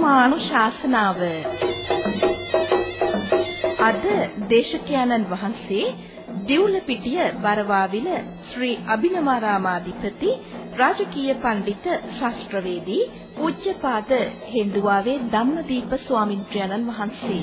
ධර්මානුශාසනාව අද දේශකයන්න් වහන්සේ දිවුලපිටිය බරවාවිල ශ්‍රී අභිනවරාමාධිපති රාජකීය පඬිත ශාස්ත්‍රවේදී පූජ්‍යපාද හෙන්දුවාවේ ධම්මදීප ස්වාමින්ත්‍රයන්න් වහන්සේ.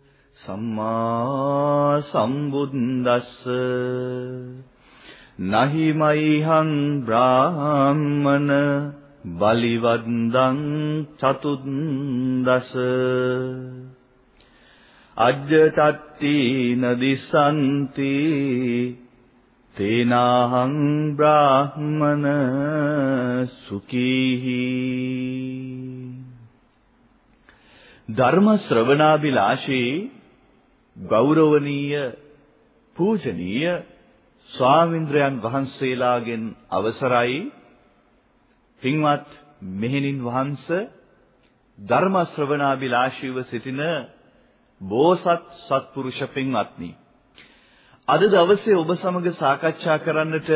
සම්මා සම්බුද්දස්ස නහි මයිහං බ්‍රාහ්මන බලිවද්දං චතුද්දස අජ්ජතත්ති නදිසන්ති තේනාහං බ්‍රාහ්මන සුකීහි ධර්ම ශ්‍රවණාබිලාෂී ගෞරවනීය පූජනීය ස්වාමින්ද්‍රයන් වහන්සේලාගෙන් අවසරයි. පින්වත් මෙහෙණින් වහන්ස ධර්ම ශ්‍රවණාබිලාෂීව සිටින බෝසත් සත්පුරුෂ පින්වත්නි අද දවසේ ඔබ සමග සාකච්ඡා කරන්නට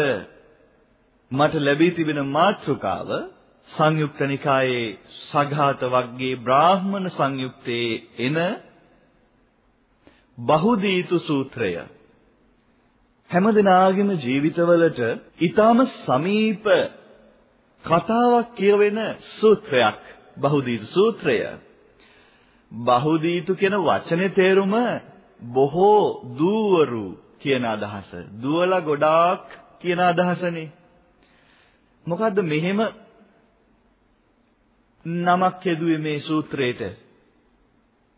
මට ලැබී තිබෙන මාතෘකාව සංයුක්ත නිකායේ සඝාත වර්ගයේ බ්‍රාහ්මණ සංයුත්තේ එන බහුදීතු සූත්‍රය. හැමදෙනාගේම ජීවිතවලට ඊටාම සමීප කතාවක් කියවෙන සූත්‍රයක්. බහුදීතු සූත්‍රය. බහුදීතු කියන වචනේ තේරුම බොහෝ දූවරු කියන අදහස. දුවලා ගොඩාක් කියන අදහසනේ. මොකද්ද මෙහෙම නමක් යෙදුවේ මේ සූත්‍රේට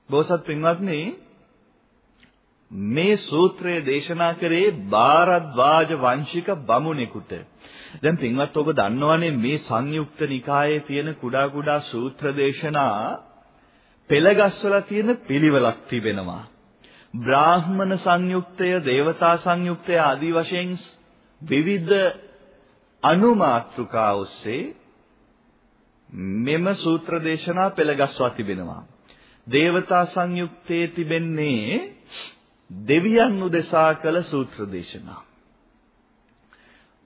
බෝසත් පින්වත්නි මේ සූත්‍රය දේශනා කරේ භාරද්වාජ වංශික බමුණෙකුට. දැන් පින්වත් ඔබ දන්නවනේ මේ සංයුක්ත නිකායේ තියෙන කුඩා කුඩා සූත්‍ර දේශනා පෙළගස්වලා තියෙන පිළිවෙලක් තිබෙනවා. බ්‍රාහ්මණ සංයුක්තය, දේවතා සංයුක්තය ආදී වශයෙන් විවිධ අනුමාත්‍රිකා ඔස්සේ මෙම සූත්‍ර දේශනා පෙළගස්වා තිබෙනවා. දේවතා සංයුක්තයේ තිබෙන්නේ දෙවියන් උදෙසා කළ සූත්‍ර දේශනා.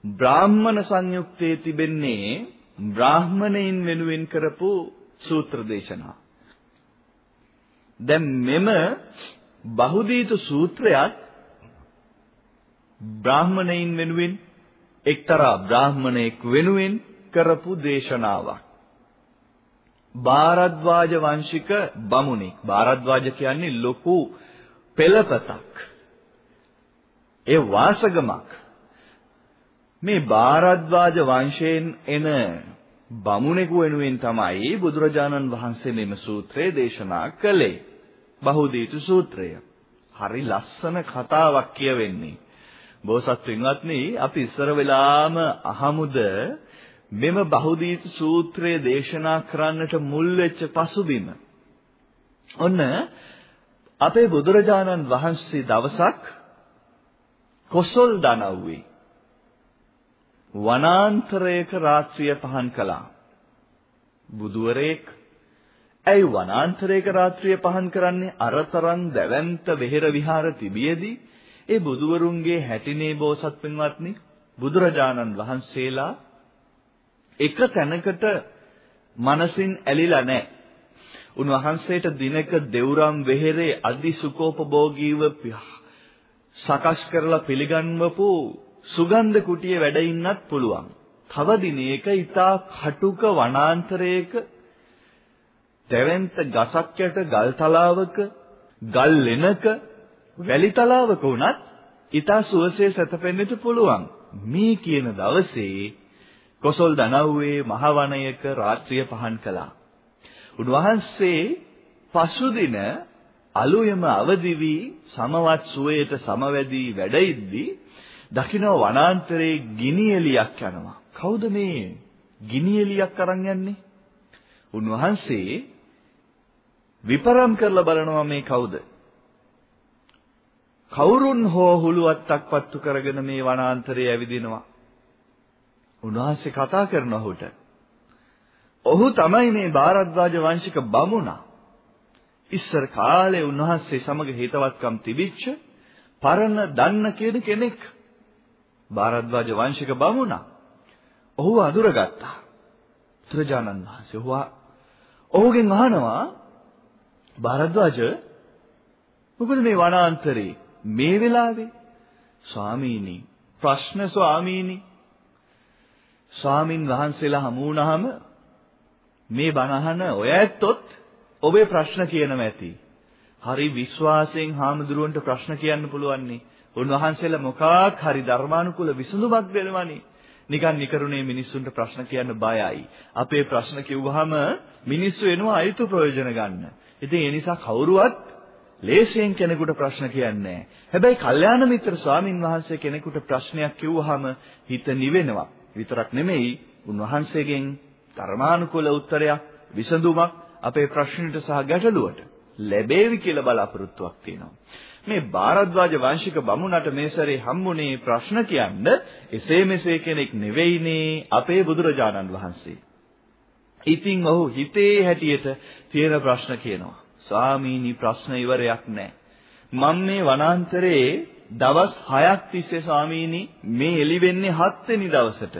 බ්‍රාහ්මණ සංයුක්තයේ තිබෙන්නේ බ්‍රාහ්මණයින් වෙනුවෙන් කරපු සූත්‍ර දේශනා. දැන් මෙම බහුදීත සූත්‍රයත් බ්‍රාහ්මණයින් වෙනුවෙන් එක්තරා බ්‍රාහ්මණයෙක් වෙනුවෙන් කරපු දේශනාවක්. භාරද්වාජ වංශික බමුණෙක්. භාරද්වාජ කියන්නේ ලොකු පෙළපතක්. ඒ වාසගමක්. මේ භාරද්වාජ වංශයෙන් එන බමුණෙකු වෙනුවෙන් තමයි බුදුරජාණන් වහන්සේ මෙම සූත්‍රය දේශනා කළේ. බහුදීතු සූත්‍රය. හරි ලස්සන කතාවක් කියවෙන්නේ. බෝසත් පින්වත්නි අපි ඉස්සර වෙලාම අහමුද මෙම බහුදීතු සූත්‍රය දේශනා කරන්නට මුල් වෙච්ච පසුබිම. ඔන්න අපේ බුදුරජාණන් වහන්සේ දවසක් කොසල් දනව්වේ වනාන්තරයක රාත්‍රිය පහන් කළා. බුදුවරේක් ඇයි වනාන්තරයක රාත්‍රිය පහන් කරන්නේ අරතරන් දැවැන්ත වෙහෙර විහාර තිබියදී ඒ බුදුවරුන්ගේ හැටිනේ බෝසත් පින්වත්නි බුදුරජාණන් වහන්සේලා එක තැනකට මනසින් ඇලිලා නැහැ. උන්වහන්සේට දිනක දෙවුරම් වෙහෙරේ අදිසුකෝපභෝගීව සකස් කරලා පිළිගන්වපු සුගන්ධ කුටියේ වැඩ ඉන්නත් පුළුවන්. තව දිනයක ඊතා කටුක වනාන්තරයක දෙවෙන්ත ගසක් යට ගල් තලාවක ගල් ලෙනක වැලි තලාවක වුණත් ඊතා සුවසේ සැතපෙන්නට පුළුවන්. මේ කියන දවසේ කොසල් දනව්වේ මහවණයක රාත්‍රිය පහන් කළා. උන්වහන්සේ පසුදින අලුයම අවදි වී සමවත් සුවයට සමවැදී වැඩ ඉද්දී දකින්න වනාන්තරයේ ගිනි එලියක් යනවා. කවුද මේ ගිනි එලියක් අරන් යන්නේ? උන්වහන්සේ විපරම් කරලා බලනවා මේ කවුද? කවුරුන් හෝ හුලුවත්තක් පත්තු කරගෙන මේ වනාන්තරයේ ඇවිදිනවා. උන්වහන්සේ කතා කරන ඔහුට. ඔහු තමයි මේ භාරද්වාජ වංශික බමුණා. ඉස්සර කාලේ උන්වහන්සේ සමග හේතවත්කම් තිබිච්ච පරණ දන්න කියන කෙනෙක්. භාරද්වාජ වංශික බමුණා. ඔහු අඳුරගත්තා. ත්‍රජානන් වහන්සේ ඔහු ඔහුගෙන් අහනවා භාරද්වාජ මොකද මේ වනාන්තරේ මේ වෙලාවේ ස්වාමීනි ප්‍රශ්න ස්වාමීනි ස්වාමින් වහන්සේලා හමු වුණාම මේ බණ අහන ඔය ඇත්තොත් ඔබේ ප්‍රශ්න කියනවා ඇති. හරි විශ්වාසයෙන් හාමුදුරුවන්ට ප්‍රශ්න කියන්න පුළුවන්නේ. උන්වහන්සේලා මොකක් හරි ධර්මානුකූල විසඳුමක් දෙනවනේ. නිකන් නිකරුණේ මිනිස්සුන්ට ප්‍රශ්න කියන්න බයයි. අපේ ප්‍රශ්න කිව්වහම මිනිස්සු එනවා අයුතු ප්‍රයෝජන ගන්න. ඉතින් ඒ නිසා කවුරුවත් ලේසියෙන් කෙනෙකුට ප්‍රශ්න කියන්නේ හැබැයි කල්යාණ මිත්‍ර ස්වාමින් වහන්සේ කෙනෙකුට ප්‍රශ්නයක් කිව්වහම හිත නිවෙනවා. විතරක් නෙමෙයි උන්වහන්සේගෙන් ධර්මානුකූල උත්තරයක් විසඳුමක් අපේ ප්‍රශ්නෙට සහ ගැටලුවට ලැබේවි කියලා බලාපොරොත්තුවක් තියෙනවා. මේ ಭಾರද්වාජ වංශික බමුණට මේ සැරේ හම්බුනේ ප්‍රශ්න කියන්න එසේ මෙසේ කෙනෙක් නෙවෙයිනේ අපේ බුදුරජාණන් වහන්සේ. ඉතින් ඔහු හිතේ හැටියට තියෙන ප්‍රශ්න කියනවා. ස්වාමීනි ප්‍රශ්න ඉවරයක් නැහැ. මම මේ වනාන්තරයේ දවස් 6ක් තිස්සේ ස්වාමීනි මේ එළි වෙන්නේ 7 වෙනි දවසට.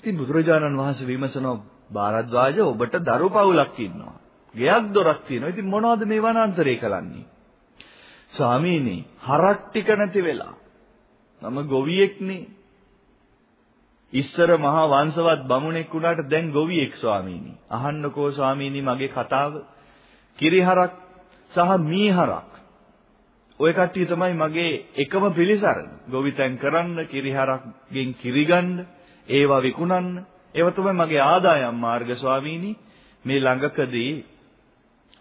ඉතින් බුදුරජාණන් වහන්සේ විමසනවා භාරද්වාජ ඔබට දරු පවුලක් ඉන්නවා. ගෙයක් දොරක් තියෙනවා. ඉතින් මොනවද මේ වනාන්තරේ කරන්නේ? ස්වාමීනි හරක් ටික නැති වෙලා මම ගොවියෙක්නේ. ඉස්සර මහා වංශවත් බමුණෙක් වුණාට දැන් ගොවියෙක් ස්වාමීනි. අහන්නකෝ ස්වාමීනි මගේ කතාව. කිරිහරක් සහ මීහරක්. ওই කට්ටිය තමයි මගේ එකම පිළිසරණ. ගොවිතැන් කරන්න, කිරිහරක්ගෙන් කිරි ගන්න, ඒවා විකුණන්න. ඒවා තමයි මගේ ආදායම් මාර්ග ස්වාමීනි. මේ ළඟකදී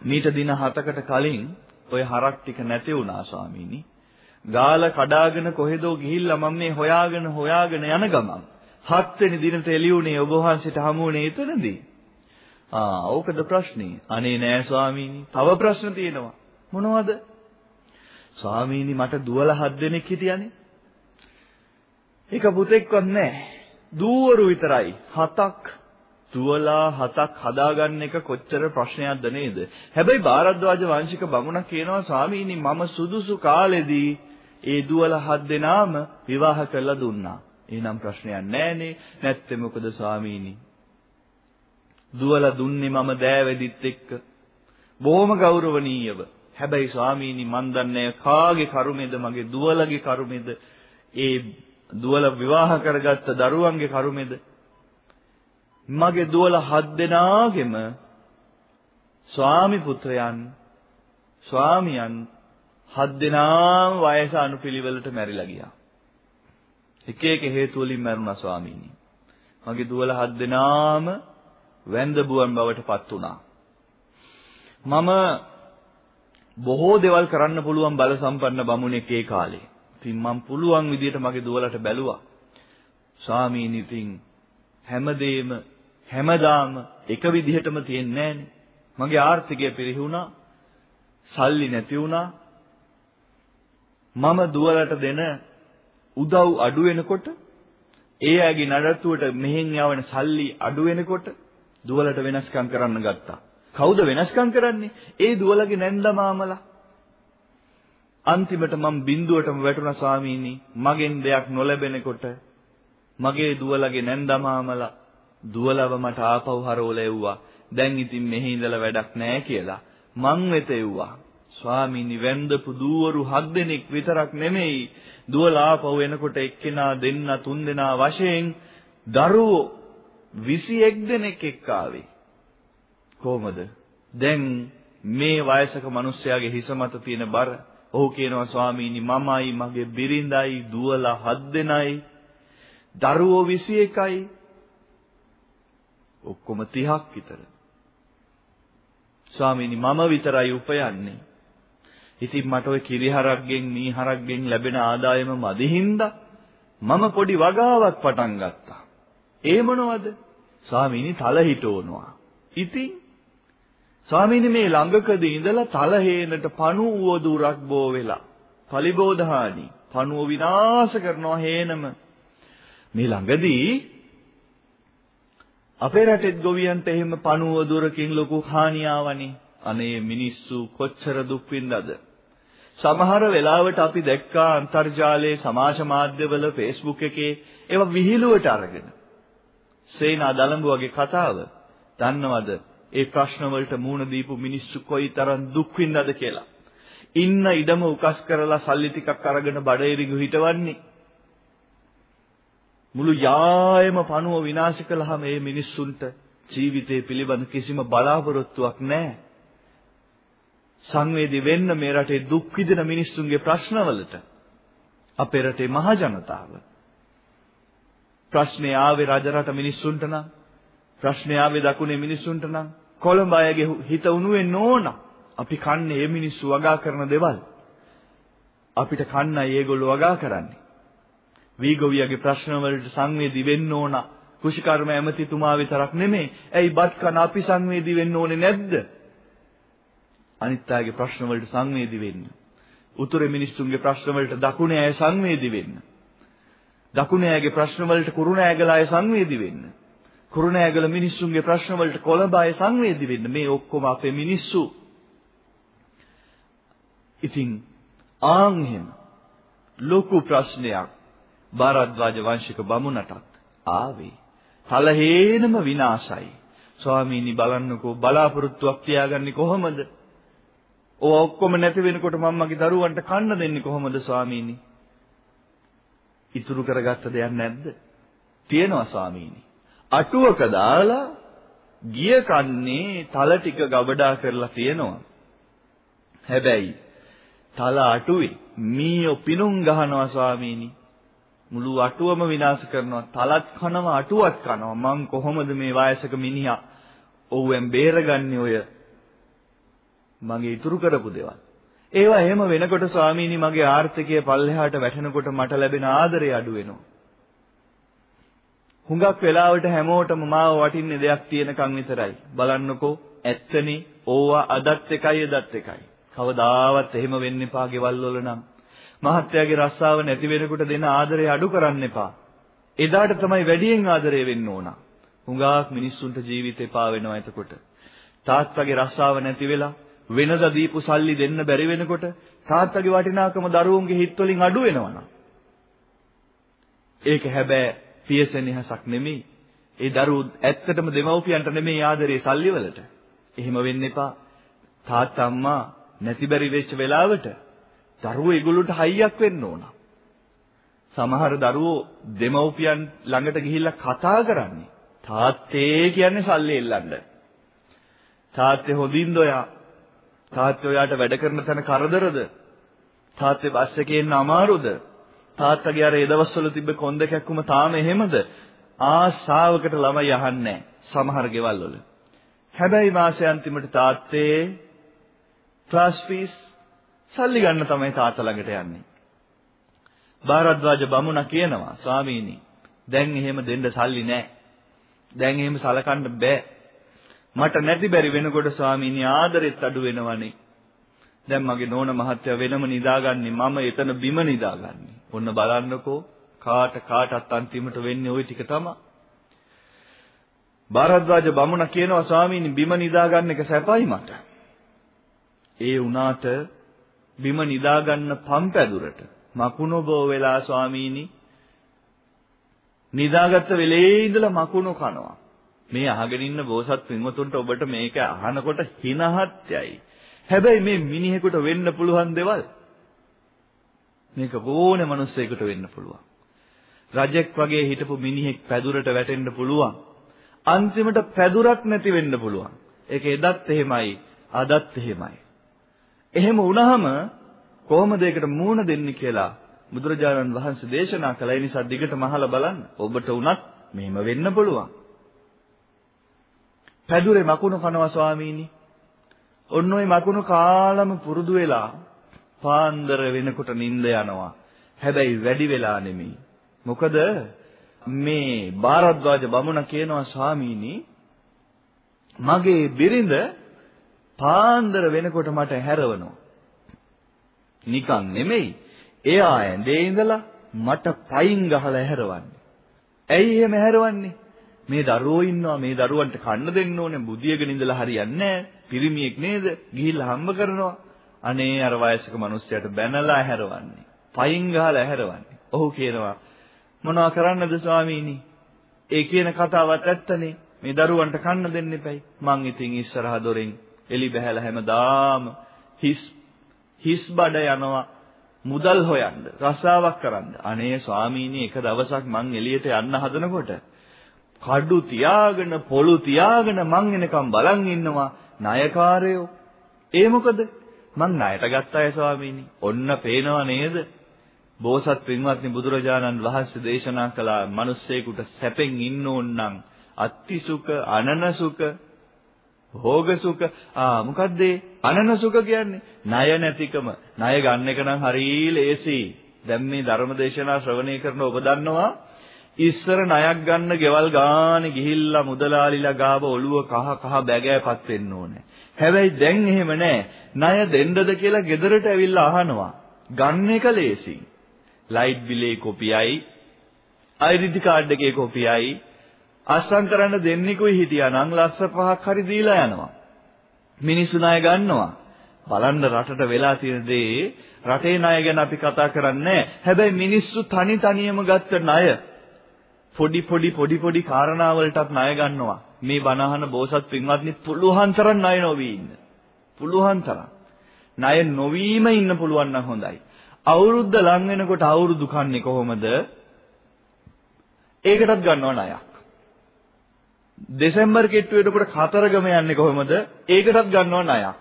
මීට දින 7කට කලින් ওই හරක් ටික නැති වුණා ස්වාමීනි. ගාල කඩාගෙන කොහෙදෝ ගිහිල්ලා මම මේ හොයාගෙන හොයාගෙන යන ගමන් හත්වෙනි දිනට එළියුනේ ඔබ වහන්සේට හමු වුණේ එතනදී. ආ ඕකද ප්‍රශ්නේ. අනේ නෑ ස්වාමීනි. තව ප්‍රශ්න තියෙනවා. මොනවද? ස්වාමීනි මට දුවලා හත් දෙනෙක් හිටියානේ. එක පුතෙක්වත් නෑ. දූවරු විතරයි. හතක් තුවලා හතක් හදාගන්න එක කොච්චර ප්‍රශ්නයක්ද නේද? හැබැයි ಭಾರද්වාජ වංශික බමුණා කියනවා ස්වාමීනි මම සුදුසු කාලෙදී ඒ දුවලා හත් දෙනාම විවාහ කරලා දුන්නා. එහෙනම් ප්‍රශ්නයක් නැහනේ. නැත්තේ මොකද ස්වාමීනි? දුවලා දුන්නේ මම දෑවැදිත් එක්ක. බොහොම ගෞරවණීයව. හැබැයි ස්වාමීනි මන් දන්නේ කාගේ කරුමේද මගේ දුවලගේ කරුමේද ඒ දුවල විවාහ කරගත්ත දරුවන්ගේ කරුමේද මගේ දුවල හත් දෙනාගෙම ස්වාමි පුත්‍රයන් ස්වාමියන් හත් දෙනාම වයස අනුපිළිවෙලට මැරිලා ගියා. එක එක හේතු වලින් මැරුණා ස්වාමීනි. මගේ දුවල හත් දෙනාම වැන්දබුවන් බවට පත් වුණා. මම බොහෝ දේවල් කරන්න පුළුවන් බල සම්පන්න බමුණෙක් ඒ කාලේ. ඉතින් මම පුළුවන් විදියට මගේ දුවලට බැලුවා. ස්වාමීනි ඉතින් හැමදේම හැමදාම එක විදිහටම තියෙන්නේ මගේ ආර්ථිකය පිරිහුණා. සල්ලි නැති වුණා. මම දුවලට දෙන උදව් අඩු වෙනකොට ඒ ඇගේ නඩත්තුවට මෙහෙන් යවන සල්ලි අඩු වෙනකොට දුවලට වෙනස්කම් කරන්න ගත්තා. කවුද වෙනස්කම් කරන්නේ? ඒ දුවලගේ නැන්දමාමලා. අන්තිමට මම බින්දුවටම වැටුණා ස්වාමීනි. මගෙන් දෙයක් නොලැබෙනකොට මගේ දුවලගේ නැන්දමාමලා දුවලව මට ආපහු හරවලා එව්වා. දැන් ඉතින් මෙහි ඉඳලා වැඩක් නැහැ කියලා මං වෙත එව්වා. ස්වාමීනි වැන්දපු දූවරු හත් දෙනෙක් විතරක් නෙමෙයි දුවලා ආපහු එනකොට එක්කෙනා දෙන්න තුන් දෙනා වශයෙන් දරුවෝ 21 දෙනෙක් එක්ක ආවේ. කොහමද? දැන් මේ වයසක මිනිස්යාගේ හිස මත තියෙන බර ඔහු කියනවා ස්වාමීනි මමයි මගේ බිරිඳයි දුවලා හත් දෙනයි දරුවෝ 21යි ඔක්කොම 30ක් විතර. ස්වාමීනි මම විතරයි උපයන්නේ. ඉතින් මට ওই කිරිහරක්ගෙන් මීහරක්ගෙන් ලැබෙන ආදායම මදි හින්දා මම පොඩි වගාවක් පටන් ගත්තා. ඒ මොනවද? ස්වාමීනි තල හිටවනවා. ඉතින් ස්වාමීනි මේ ළඟකදී ඉඳලා තලහේනට පණුව දුරක් බෝ වෙලා පලිබෝධහානි පණුව විනාශ කරනවා හේනම. මේ ළඟදී අපේ රටෙත් ගොවියන්ට එහෙම පණුව දුරකින් ලොකු හානියාවනේ. අනේ මිනිස්සු කොච්චර දුක් විඳද සමහර වෙලාවට අපි දැක්කා අන්තර්ජාලයේ සමාජ මාධ්‍යවල Facebook එකේ ඒවා විහිළුවට අරගෙන. සේනා දලඹු වගේ කතාව. දන්නවද? ඒ ප්‍රශ්න වලට මූණ දීපු මිනිස්සු කොයිතරම් දුක් විඳද කියලා. ඉන්න ඉඩම උකස් කරලා සල්ලි ටිකක් අරගෙන බඩේරිඟු හිටවන්නේ මුළු යායම පණුව විනාශ කළාම මේ මිනිස්සුන්ට ජීවිතේ පිළිබඳ කිසිම බලාපොරොත්තුවක් නැහැ. සංවේදී වෙන්න මේ රටේ දුක් විඳින මිනිස්සුන්ගේ ප්‍රශ්නවලට අපේ රටේ මහ ජනතාව. ප්‍රශ්නේ ආවේ රජරට මිනිස්සුන්ට නම් ප්‍රශ්නේ ආවේ දකුණේ මිනිස්සුන්ට නම් කොළඹ අයගේ හිත උණුවෙන්න ඕන අපි කන්නේ මේ මිනිස්සු වගා කරන දේවල් අපිට කන්නයි ඒගොල්ලෝ වගා කරන්නේ වීගොවියගේ ප්‍රශ්න වලට සංවේදී වෙන්න ඕන කුෂිකර්ම ඇමතිතුමා විතරක් නෙමෙයි ඇයි බත් කන අපි සංවේදී වෙන්න ඕනේ නැද්ද අනිත් අයගේ ප්‍රශ්න වලට සංවේදී වෙන්න. උතුරේ මිනිස්සුන්ගේ ප්‍රශ්න වලට දකුණේ අය සංවේදී වෙන්න. දකුණේ අයගේ ප්‍රශ්න වලට කුරුණෑගල අය සංවේදී වෙන්න. කුරුණෑගල මිනිස්සුන්ගේ ප්‍රශ්න වලට කොළඹ අය සංවේදී වෙන්න. මේ ඔක්කොම අපේ මිනිස්සු. ඉතින් ආන් එහෙම ලොකු ප්‍රශ්නයක් භාරද්වාජ වංශික බමුණටත් ආවේ. තලහේනම විනාශයි. ස්වාමීනි බලන්නකෝ බලාපොරොත්තුවක් තියාගන්නේ කොහොමද? ඔය ඔක්කොම නැති වෙනකොට මම්මගේ දරුවන්ට කන්න දෙන්නේ කොහොමද ස්වාමීනි? ඉතුරු කරගත්ත දෙයක් නැද්ද? තියෙනවා ස්වාමීනි. අටුවක දාලා ගිය කන්නේ තල ටික ගබඩා කරලා තියෙනවා. හැබැයි තල අටුවේ මීයෝ පිනුම් ගහනවා ස්වාමීනි. මුළු අටුවම විනාශ කරනවා. තලත් කනවා අටුවත් කනවා. මං කොහොමද මේ වයසක මිනිහා ඔව්වෙන් බේරගන්නේ ඔය මගේ ඉතුරු කරපු දේවල්. ඒවා එහෙම වෙනකොට ස්වාමීනි මගේ ආර්ථිකය පල්ලෙහාට වැටෙනකොට මට ලැබෙන ආදරය අඩු වෙනවා. හුඟක් වෙලාවට හැමෝටම මාව වටින්නේ දෙයක් තියෙනකන් විතරයි. බලන්නකෝ ඇත්තනේ ඕවා අදත් එකයි එදත් එකයි. කවදාවත් එහෙම වෙන්න එපා ගෙවල් වල නම්. මහත්යාගේ රස්සාව නැති වෙනකොට දෙන ආදරය අඩු කරන්න එපා. එදාට තමයි වැඩියෙන් ආදරය වෙන්න ඕන. හුඟක් මිනිස්සුන්ට ජීවිතේ පා වෙනවා එතකොට. තාත්තගේ රස්සාව නැති වෙලා වෙනද දීපු සල්ලි දෙන්න බැරි වෙනකොට තාත්තගේ වටිනාකම දරුවන්ගේ හිත් වලින් අඩු වෙනවා ඒක හැබැයි පියසෙනෙහසක් නෙමෙයි. ඒ දරුවෝ ඇත්තටම දෙමව්පියන්ට නෙමෙයි ආදරේ සල්ලි වලට. එහෙම වෙන්න එපා. තාත්තා අම්මා නැති බැරි වෙච්ච වෙලාවට දරුවෝ ඒගොල්ලන්ට හයියක් වෙන්න ඕන. සමහර දරුවෝ දෙමව්පියන් ළඟට ගිහිල්ලා කතා කරන්නේ තාත්තේ කියන්නේ සල්ලි එල්ලන්න. තාත්තේ හොඳින්ද ඔයා තාත්තේ ඔයාට වැඩ කරන තැන කරදරද? තාත්තේ බස් එකේ එන්න අමාරුද? තාත්තගේ අර ඒ දවස්වල තිබ්බ කොන් දෙකක්ම තාම එහෙමද? ආශාවකට ළමයි අහන්නේ සමහර ගෙවල් වල. හැබැයි මාසේ අන්තිමට තාත්තේ ක්ලාස් ෆීස් සල්ලි ගන්න තමයි තාත්තා ළඟට යන්නේ. භාරද්වාජ බමුණා කියනවා ස්වාමීනි දැන් එහෙම දෙන්න සල්ලි නැහැ. දැන් එහෙම සලකන්න බෑ. මට නැති බැරි වෙනකොට ස්වාමීනි ආදරෙත් අඩු වෙනවනේ. දැන් මගේ නෝන මහත්තයා වෙනම නිදාගන්නේ මම එතන බිම නිදාගන්නේ. ඔන්න බලන්නකෝ කාට කාටත් අන්තිමට වෙන්නේ ওই ටික තමයි. භාරද්වාජ බමුණ කියනවා ස්වාමීනි බිම නිදාගන්න එක සැපයි මට. ඒ වුණාට බිම නිදාගන්න පම්පැදුරට මකුණු බෝ වෙලා ස්වාමීනි නිදාගත්ත වෙලේ ඉඳලා මකුණු කනවා. මේ අහගෙන ඉන්න බෝසත් පින්වතුන්ට ඔබට මේක අහනකොට හිනහත් යයි. හැබැයි මේ මිනිහෙකුට වෙන්න පුළුවන් දේවල් මේක ඕනේ මිනිස්සෙකුට වෙන්න පුළුවන්. රජෙක් වගේ හිටපු මිනිහෙක් පැදුරට වැටෙන්න පුළුවන්. අන්තිමට පැදුරක් නැති වෙන්න පුළුවන්. ඒක එදත් එහෙමයි, අදත් එහෙමයි. එහෙම වුණාම කොහොමද ඒකට මූණ දෙන්නේ කියලා බුදුරජාණන් වහන්සේ දේශනා කළා. ඒ නිසා දිගටම අහලා බලන්න. ඔබට උනත් මෙහෙම වෙන්න පුළුවන්. පැදුරේ මකුණු කනවා ස්වාමීනි. ඔන්න ඔය මකුණු කාලම පුරුදු වෙලා පාන්දර වෙනකොට නිින්ද යනවා. හැබැයි වැඩි වෙලා නෙමෙයි. මොකද මේ භාරද්වාජ බමුණ කියනවා ස්වාමීනි මගේ බිරිඳ පාන්දර වෙනකොට මට හැරවනවා. නිකන් නෙමෙයි. එයා ඇඳේ ඉඳලා මට පයින් ගහලා හැරවන්නේ. ඇයි එහෙම හැරවන්නේ? මේ දරුවෝ ඉන්නවා මේ දරුවන්ට කන්න දෙන්න ඕනේ බුදියගෙන ඉඳලා හරියන්නේ නැහැ. පිරිමියෙක් නේද? ගිහිල්ලා හම්බ කරනවා. අනේ අර වයසක මිනිස්සයාට බැනලා හැරවන්නේ. පයින් ගහලා හැරවන්නේ. ඔහු කියනවා මොනවා කරන්නද ස්වාමීනි? ඒ කියන කතාවත් ඇත්තනේ. මේ දරුවන්ට කන්න දෙන්න එපයි. මං ඉතින් ඉස්සරහ දොරෙන් එලි බහැලා හැමදාම හිස් හිස් බඩ යනවා මුදල් හොයන්න රස්සාවක් කරන්න. අනේ ස්වාමීනි එක දවසක් මං එළියට යන්න හදනකොට කඩු තියාගෙන පොළු තියාගෙන මං එනකම් බලන් ඉන්නවා ණයකාරයෝ. ඒ මොකද? මං ණයට ගත්තා ස්වාමීනි. ඔන්න පේනව නේද? බෝසත් පින්වත්නි බුදුරජාණන් වහන්සේ දේශනා කළ මිනිස්සෙකුට සැපෙන් ඉන්න ඕන නම් අත්තිසුඛ අනනසුඛ භෝගසුඛ ආ මොකද්ද අනනසුඛ කියන්නේ ණය නැතිකම ණය ගන්න එක නම් හරිය ලේසි දැන් මේ ධර්ම දේශනා ශ්‍රවණය කරන ඔබ දන්නවා ඉස්සර ණයක් ගන්න ගෙවල් ගානේ ගිහිල්ලා මුදලාලිලා ගාව ඔළුව කහ කහ බැගෑපත් වෙන්න ඕනේ. හැබැයි දැන් එහෙම නැහැ. ණය දෙන්නද කියලා ගෙදරට ඇවිල්ලා අහනවා. ගන්න එක ලේසි. ලයිට් බිලේ කොපියයි, අයිඩෙන්ටි කාඩ් එකේ කොපියයි, අස්සම් කරන්න දෙන්නෙකුයි හිටියා නම් ලස්ස පහක් හරි දීලා යනවා. මිනිස්සු ණය ගන්නවා. බලන්න රටට වෙලා තියෙන දේ රටේ ණය ගැන අපි කතා කරන්නේ හැබැයි මිනිස්සු තනි තනියම ගත්ත ණය පොඩි පොඩි පොඩි පොඩි කාරණා වලටත් ණය ගන්නවා. මේ බණහන බෝසත් පින්වත්නි පුළුවන් තරම් ණය නොවී ඉන්න. පුළුවන් තරම්. ණය නොවීම ඉන්න පුළුවන් නම් හොඳයි. අවුරුද්ද ලං වෙනකොට අවුරුදු කන්නේ කොහොමද? ඒකටත් ගන්නවා ණයක්. දෙසැම්බර් කිට්ටු වෙනකොට කතරගම යන්නේ කොහොමද? ඒකටත් ගන්නවා ණයක්.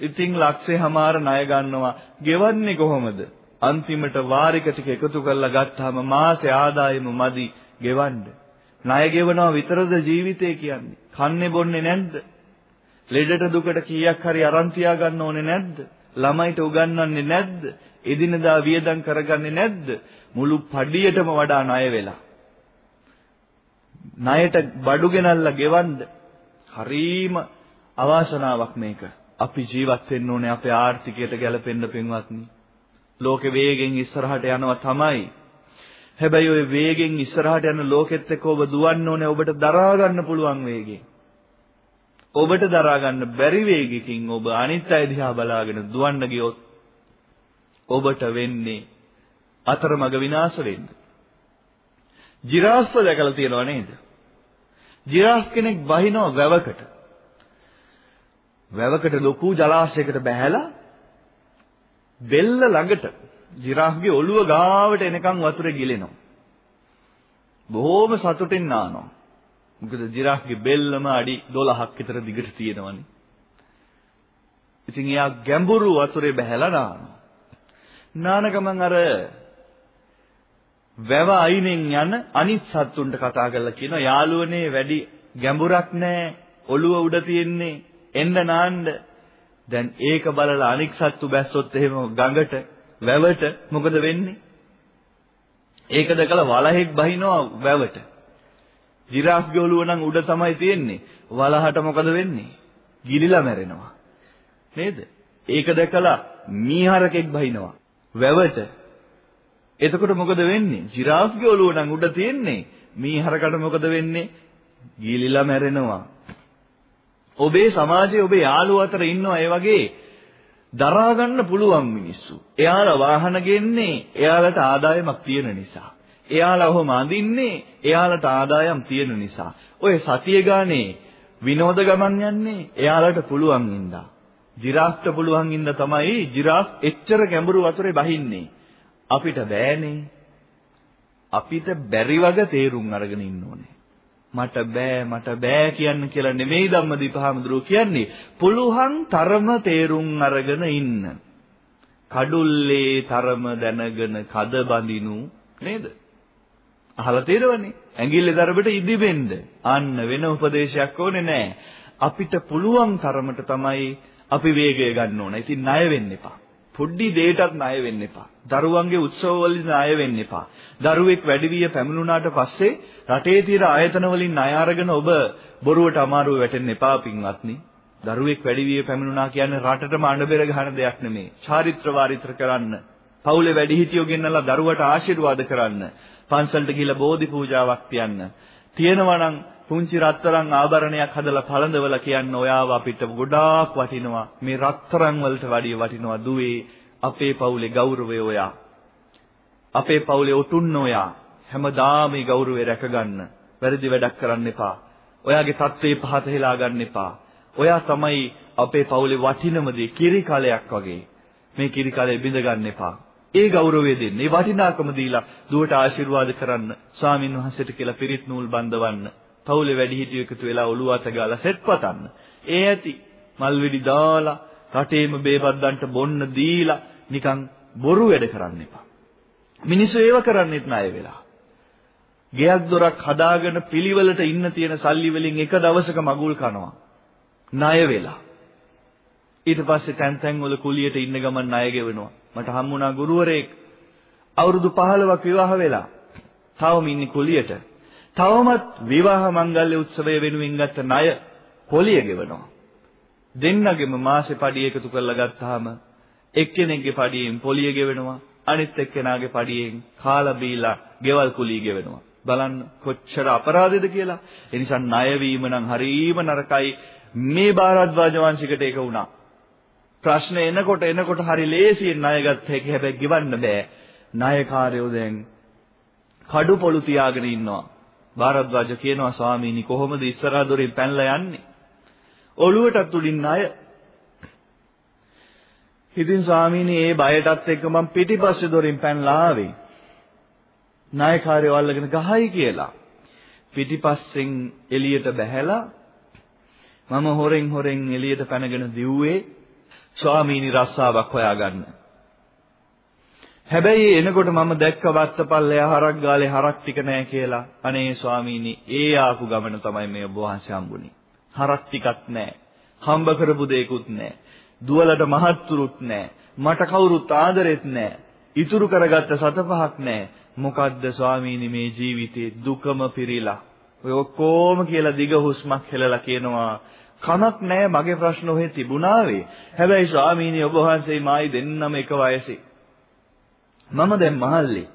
ඉතින් ලක්ෂේ හමාර ණය ගන්නවා. ගෙවන්නේ කොහොමද? අන්තිමට වාරික ටික එකතු කරලා ගත්තාම මාසේ ආදායම මදි ගෙවන්න. ණය ගෙවනවා විතරද ජීවිතේ කියන්නේ? කන්නේ බොන්නේ නැද්ද? ලෙඩට දුකට කීයක් හරි අරන් තියා ගන්න ඕනේ නැද්ද? ළමයිට උගන්වන්නේ නැද්ද? එදිනදා වියදම් කරගන්නේ නැද්ද? මුළු පඩියටම වඩා ණය වෙලා. ණයට බඩු ගෙනල්ලා ගෙවන්න හරීම අවාසනාවක් මේක. අපි ජීවත් වෙන්න ඕනේ අපේ ආර්ථිකයට ගැලපෙන්න පින්වත්නි. ලෝකෙ වේගෙන් ඉස්සරහට යනවා තමයි. හැබැයි ওই වේගෙන් ඉස්සරහට යන ලෝකෙත් එක්ක ඔබ දුවන්න ඕනේ ඔබට දරා ගන්න පුළුවන් වේගෙන්. ඔබට දරා ගන්න බැරි වේගකින් ඔබ අනිත් අය දිහා බලාගෙන දුවන්න ගියොත් ඔබට වෙන්නේ අතරමඟ විනාශ වෙන්න. ජිරාෆ්ව දැකලා තියෙනව නේද? ජිරාෆ් කෙනෙක් බහිනවා වැවකට. වැවකට ලොකු ජලාශයකට බැහැලා බෙල්ල ළඟට ජිරාෆ්ගේ ඔළුව ගාවට එනකන් වතුරේ ගිලෙනවා. බොහොම සතුටින් නානවා. මොකද ජිරාෆ්ගේ බෙල්ලම අඩි 12ක් විතර දිගට තියෙනවනේ. ඉතින් එයා ගැඹුරු වතුරේ බැහැලා නානවා. නාන ගමන් අර වැව අයිනෙන් යන අනිත් සත්තුන්ට කතා කරලා කියනවා යාළුවනේ වැඩි ගැඹුරක් නැහැ ඔළුව උඩ තියෙන්නේ එන්න නාන්න දැන් ඒක බලලා අනික් සත්තු බැස්සොත් එහෙම ගඟට වැවට මොකද වෙන්නේ ඒක දැකලා වලහෙක් බහිනවා වැවට ජිරාෆ්ගේ ඔළුව නම් උඩ තමයි තියෙන්නේ වලහට මොකද වෙන්නේ ගිලිලා මැරෙනවා නේද ඒක දැකලා මීහරකෙක් බහිනවා වැවට එතකොට මොකද වෙන්නේ? ජිරාෆ්ගේ ඔළුව නම් උඩ තියෙන්නේ. මීහරකට මොකද වෙන්නේ? ගිලිලා මැරෙනවා. ඔබේ සමාජයේ ඔබේ යාළුවෝ අතර ඉන්නවා ඒ වගේ දරා ගන්න පුළුවන් මිනිස්සු. එයාලා වාහන ගෙන්නේ එයාලට ආදායමක් තියෙන නිසා. එයාලා ඔහොම අඳින්නේ එයාලට ආදායම් තියෙන නිසා. ඔය සතිය ගානේ විනෝද ගමන් යන්නේ එයාලට පුළුවන් ඉඳා. ජිරාෆ්ට පුළුවන් ඉඳ තමයි ජිරාෆ් එච්චර ගැඹුරු වතුරේ බහින්නේ. අපිට බෑනේ. අපිට බැරි වගේ තේරුම් අරගෙන ඉන්න ඕනේ. මට බෑ මට බෑ කියන්න කියලා නෙමෙයි ධම්මදීපහමඳුරෝ කියන්නේ. පුළුවන් තරම තේරුම් අරගෙන ඉන්න. කඩුල්ලේ තරම දැනගෙන කද බඳිනු නේද? අහලා තියෙනවනේ. ඇඟිල්ලේ දරබට ඉදිබෙන්න. අන්න වෙන උපදේශයක් ඕනේ නෑ. අපිට පුළුවන් තරමට තමයි අපි වේගය ගන්න ඕන. ඉතින් ණය වෙන්න එපා. පොඩි දෙයකටත් ණය වෙන්න එපා. දරුවන්ගේ උත්සවවලදී ණය වෙන්න එපා. දරුවෙක් වැඩි විය පැමිණුණාට පස්සේ රටේ තියෙන ආයතන වලින් ණය අරගෙන ඔබ බොරුවට අමාරුව වැටෙන්න එපා පින්වත්නි. දරුවෙක් වැඩි වී පැමිණුණා කියන්නේ රටටම අඬබෙර ගහන දෙයක් නෙමෙයි. චාරිත්‍ර වාරිත්‍ර කරන්න. පවුලේ වැඩිහිටියෝ ගෙන්නලා දරුවට ආශිර්වාද කරන්න. පන්සලට ගිහිල්ලා බෝධි පූජාවක් තියන්න. තියෙනවා නම් පුංචි රත්තරන් ආභරණයක් හදලා පළඳවලා කියන්න ඔයාව අපිට ගොඩාක් වටිනවා. මේ රත්තරන් වලට වැඩිය වටිනවා දුවේ අපේ පවුලේ ගෞරවය ඔයා. අපේ පවුලේ උතුන්න ඔයා. හැමදාම මේ ගෞරවය රැකගන්න. වැරදි වැඩක් කරන්න එපා. ඔයාගේ தત્ත්වේ පහත හෙලා ගන්න එපා. ඔයා තමයි අපේ පවුලේ වටිනම දේ කිරි කලයක් වගේ. මේ කිරි කලේ බිඳ ගන්න එපා. ඒ ගෞරවය දෙන්න. ඒ වටිනාකම දීලා දුවට ආශිර්වාද කරන්න. ස්වාමින් වහන්සේට කියලා පිරිත් නූල් බඳවන්න. පවුලේ වැඩිහිටියෝ එකතු වෙලා ඔළුව අත ගාලා සෙත් පතන්න. ඒ ඇති. මල් වෙඩි දාලා රටේම බේබද්දන්ට බොන්න දීලා නිකන් බොරු වැඩ කරන්න එපා. මිනිස්සු ඒව කරන්නෙත් ණය වෙලා. ගෙයක් දොරක් හදාගෙන පිළිවෙලට ඉන්න තියෙන සල්ලි වලින් එක දවසක මගුල් කනවා. ණය වෙලා. ඊට පස්සේ තැන් තැන් වල කුලියට ඉන්න ගමන් ණය ගෙවනවා. මට හම්බුණා ගුරුවරයෙක් අවුරුදු 15ක් විවාහ වෙලා. තවම ඉන්නේ කුලියට. තවමත් විවාහ මංගල්‍ය උත්සවය වෙනුවෙන් ගත්ත ණය පොලිය ගෙවනවා. දෙන්නගෙම මාසේ පඩි එකතු කරලා ගත්තාම එක්කෙනෙක්ගේ පඩියෙන් පොලිය ගෙවෙනවා අනිත් එක්කෙනාගේ පඩියෙන් කාලා බීලා ගෙවල් කුලී ගෙවෙනවා. බලන්න කොච්චර අපරාධද කියලා. ඒ නිසා ණය වීම නම් හරීම නරකයි. මේ භාරද්වාජ වංශිකට ඒක වුණා. ප්‍රශ්න එනකොට එනකොට හරි ලේසියෙන් ණය ගත්ත හැකි හැබැයි ගෙවන්න බෑ. ණයකාරයෝ දැන් කඩු පොළු තියාගෙන ඉන්නවා. භාරද්වාජ කියනවා ස්වාමීනි කොහොමද ඉස්සරහා දොරින් පැනලා යන්නේ? ඔළුවටත් උඩින් ණය. ඉතින් ස්වාමීනි ඒ බයටත් එක්ක මම පිටිපස්සේ දොරින් පැනලා ආවේ. ණයකාරයෝ අල්ලගෙන ගහයි කියලා. පිටිපස්සෙන් එළියට බැහැලා මම හොරෙන් හොරෙන් එළියට පැනගෙන දිව්වේ ස්වාමීනි රස්සාවක් හොයාගන්න. හැබැයි එනකොට මම දැක්ක වත්තපල්ලය හරක් ගාලේ හරක් ටික නැහැ කියලා. අනේ ස්වාමීනි ඒ ආපු ගමන තමයි මේ ඔබ වහන්සේ හම්බුනේ. හරක් ටිකක් නැහැ. හම්බ කරපු දෙයක්වත් නැහැ. දුවලට මහත්තුරුත් නැහැ. මට කවුරුත් ආදරෙත් නැහැ. ඉතුරු කරගත්ත සත පහක් නැහැ. මොකද්ද ස්වාමීනි මේ ජීවිතේ දුකම පිරීලා. ඔය ඔක්කොම කියලා දිග හුස්මක් හෙලලා කියනවා කමක් නැහැ මගේ ප්‍රශ්න ඔහෙ තිබුණාවේ. හැබැයි ස්වාමීනි ඔබ වහන්සේ මායි දෙන්නම එක වයසේ. මම දැන් මහල්ලේ.